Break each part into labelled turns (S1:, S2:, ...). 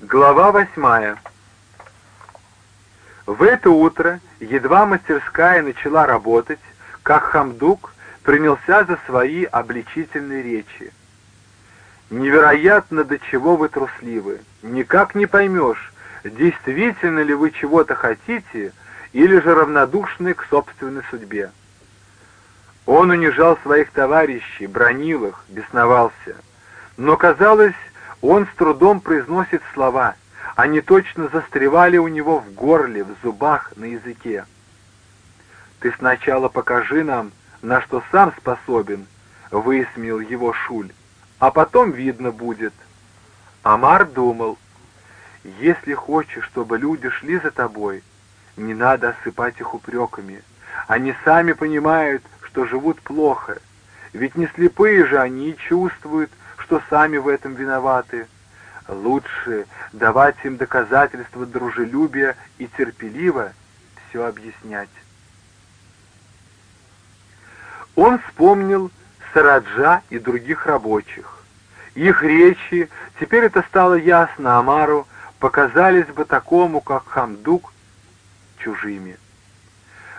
S1: Глава восьмая. В это утро едва мастерская начала работать, как Хамдук принялся за свои обличительные речи. «Невероятно, до чего вы трусливы! Никак не поймешь, действительно ли вы чего-то хотите или же равнодушны к собственной судьбе». Он унижал своих товарищей, бронил их, бесновался. Но, казалось, он с трудом произносит слова. Они точно застревали у него в горле, в зубах, на языке. «Ты сначала покажи нам, на что сам способен», — высмеял его Шуль, — «а потом видно будет». Амар думал, «Если хочешь, чтобы люди шли за тобой, не надо осыпать их упреками. Они сами понимают, что живут плохо, ведь не слепые же они и чувствуют, что сами в этом виноваты. Лучше давать им доказательства дружелюбия и терпеливо все объяснять. Он вспомнил Сараджа и других рабочих. Их речи, теперь это стало ясно Амару, показались бы такому, как Хамдук, чужими.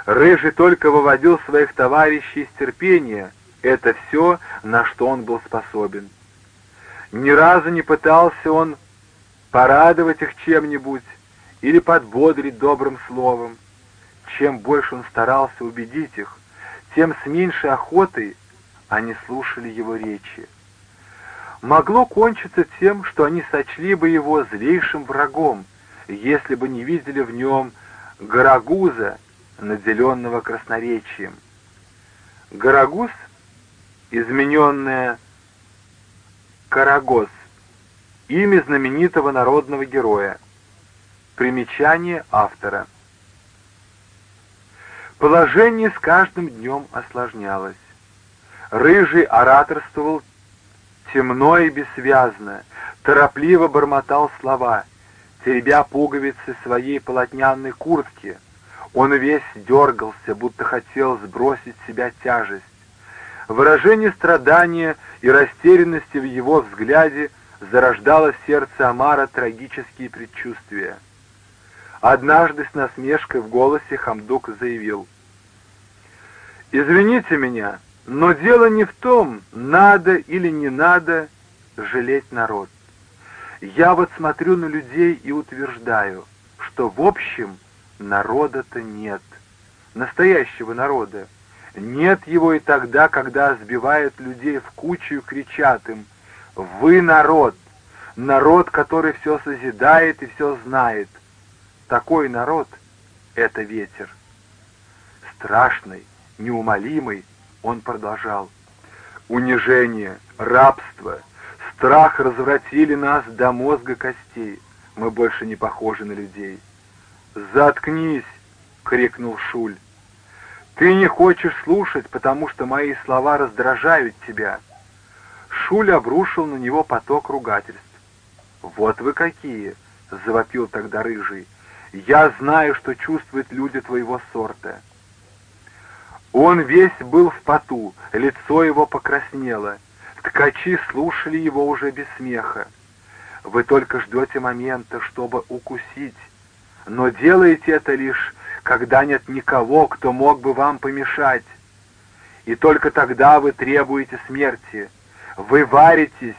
S1: Рыжий только выводил своих товарищей из терпения. Это все, на что он был способен. Ни разу не пытался он порадовать их чем-нибудь или подбодрить добрым словом. Чем больше он старался убедить их, тем с меньшей охотой они слушали его речи. Могло кончиться тем, что они сочли бы его злейшим врагом, если бы не видели в нем Гарагуза, наделенного красноречием. Гарагус, измененное Карагос, имя знаменитого народного героя. Примечание автора. Положение с каждым днем осложнялось. Рыжий ораторствовал темно и бессвязно, торопливо бормотал слова, теребя пуговицы своей полотняной куртки — он весь дергался, будто хотел сбросить с себя тяжесть. Выражение страдания и растерянности в его взгляде зарождало в сердце Амара трагические предчувствия. Однажды с насмешкой в голосе Хамдук заявил, «Извините меня, но дело не в том, надо или не надо жалеть народ. Я вот смотрю на людей и утверждаю, что в общем – Народа-то нет. Настоящего народа. Нет его и тогда, когда сбивают людей в кучу и кричат им «Вы народ! Народ, который все созидает и все знает!» Такой народ — это ветер. Страшный, неумолимый, он продолжал. Унижение, рабство, страх развратили нас до мозга костей. Мы больше не похожи на людей. «Заткнись!» — крикнул Шуль. «Ты не хочешь слушать, потому что мои слова раздражают тебя». Шуль обрушил на него поток ругательств. «Вот вы какие!» — завопил тогда Рыжий. «Я знаю, что чувствуют люди твоего сорта». Он весь был в поту, лицо его покраснело. Ткачи слушали его уже без смеха. «Вы только ждете момента, чтобы укусить, но делаете это лишь, когда нет никого, кто мог бы вам помешать. И только тогда вы требуете смерти. Вы варитесь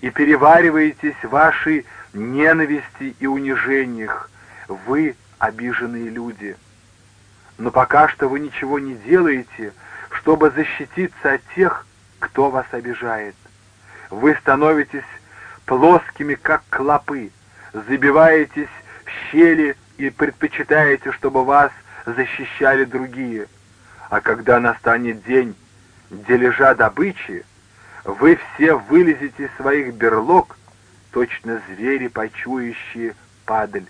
S1: и перевариваетесь в вашей ненависти и унижениях. Вы обиженные люди. Но пока что вы ничего не делаете, чтобы защититься от тех, кто вас обижает. Вы становитесь плоскими, как клопы, забиваетесь в щели и предпочитаете, чтобы вас защищали другие. А когда настанет день дележа добычи, вы все вылезете из своих берлог, точно звери, почующие падаль.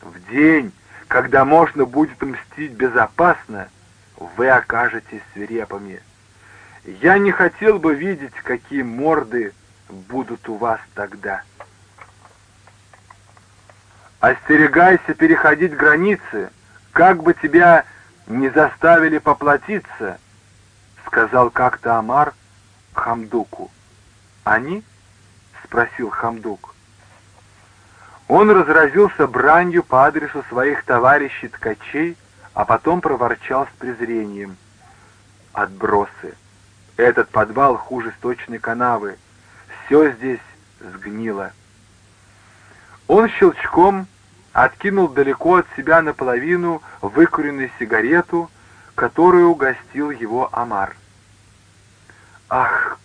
S1: В день, когда можно будет мстить безопасно, вы окажетесь свирепыми. Я не хотел бы видеть, какие морды будут у вас тогда». Остерегайся переходить границы, как бы тебя не заставили поплатиться, — сказал как-то Амар Хамдуку. «Они?» — спросил Хамдук. Он разразился бранью по адресу своих товарищей-ткачей, а потом проворчал с презрением. Отбросы. Этот подвал хуже сточной канавы. Все здесь сгнило. Он щелчком откинул далеко от себя наполовину выкуренную сигарету, которую угостил его Амар. Ах,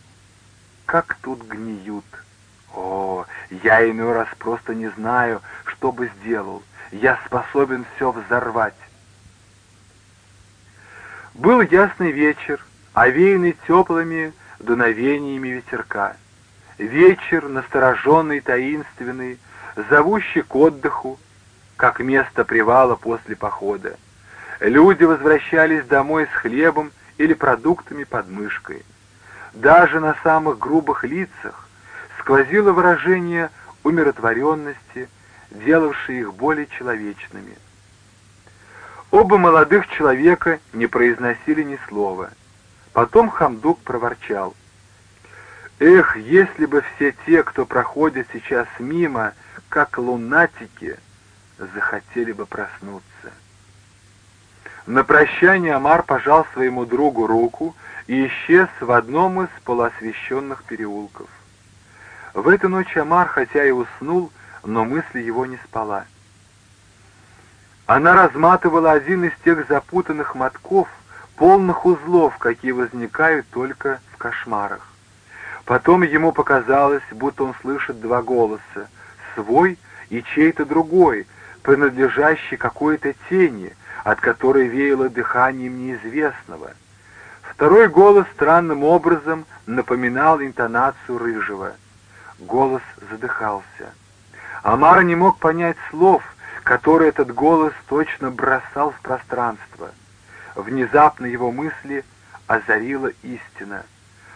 S1: как тут гниют! О, я иной раз просто не знаю, что бы сделал. Я способен все взорвать. Был ясный вечер, овеянный теплыми дуновениями ветерка. Вечер, настороженный, таинственный, зовущий к отдыху, как место привала после похода. Люди возвращались домой с хлебом или продуктами под мышкой. Даже на самых грубых лицах сквозило выражение умиротворенности, делавшее их более человечными. Оба молодых человека не произносили ни слова. Потом Хамдук проворчал. «Эх, если бы все те, кто проходит сейчас мимо, как лунатики, захотели бы проснуться». На прощание Амар пожал своему другу руку и исчез в одном из полуосвещенных переулков. В эту ночь Амар, хотя и уснул, но мысль его не спала. Она разматывала один из тех запутанных мотков, полных узлов, какие возникают только в кошмарах. Потом ему показалось, будто он слышит два голоса, свой и чей-то другой, принадлежащий какой-то тени, от которой веяло дыханием неизвестного. Второй голос странным образом напоминал интонацию рыжего. Голос задыхался. Амар не мог понять слов — который этот голос точно бросал в пространство. Внезапно его мысли озарила истина.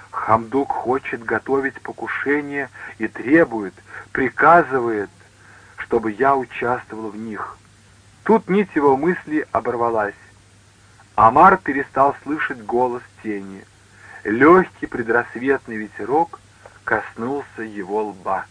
S1: Хамдук хочет готовить покушение и требует, приказывает, чтобы я участвовал в них. Тут нить его мысли оборвалась. Амар перестал слышать голос тени. Легкий предрассветный ветерок коснулся его лба.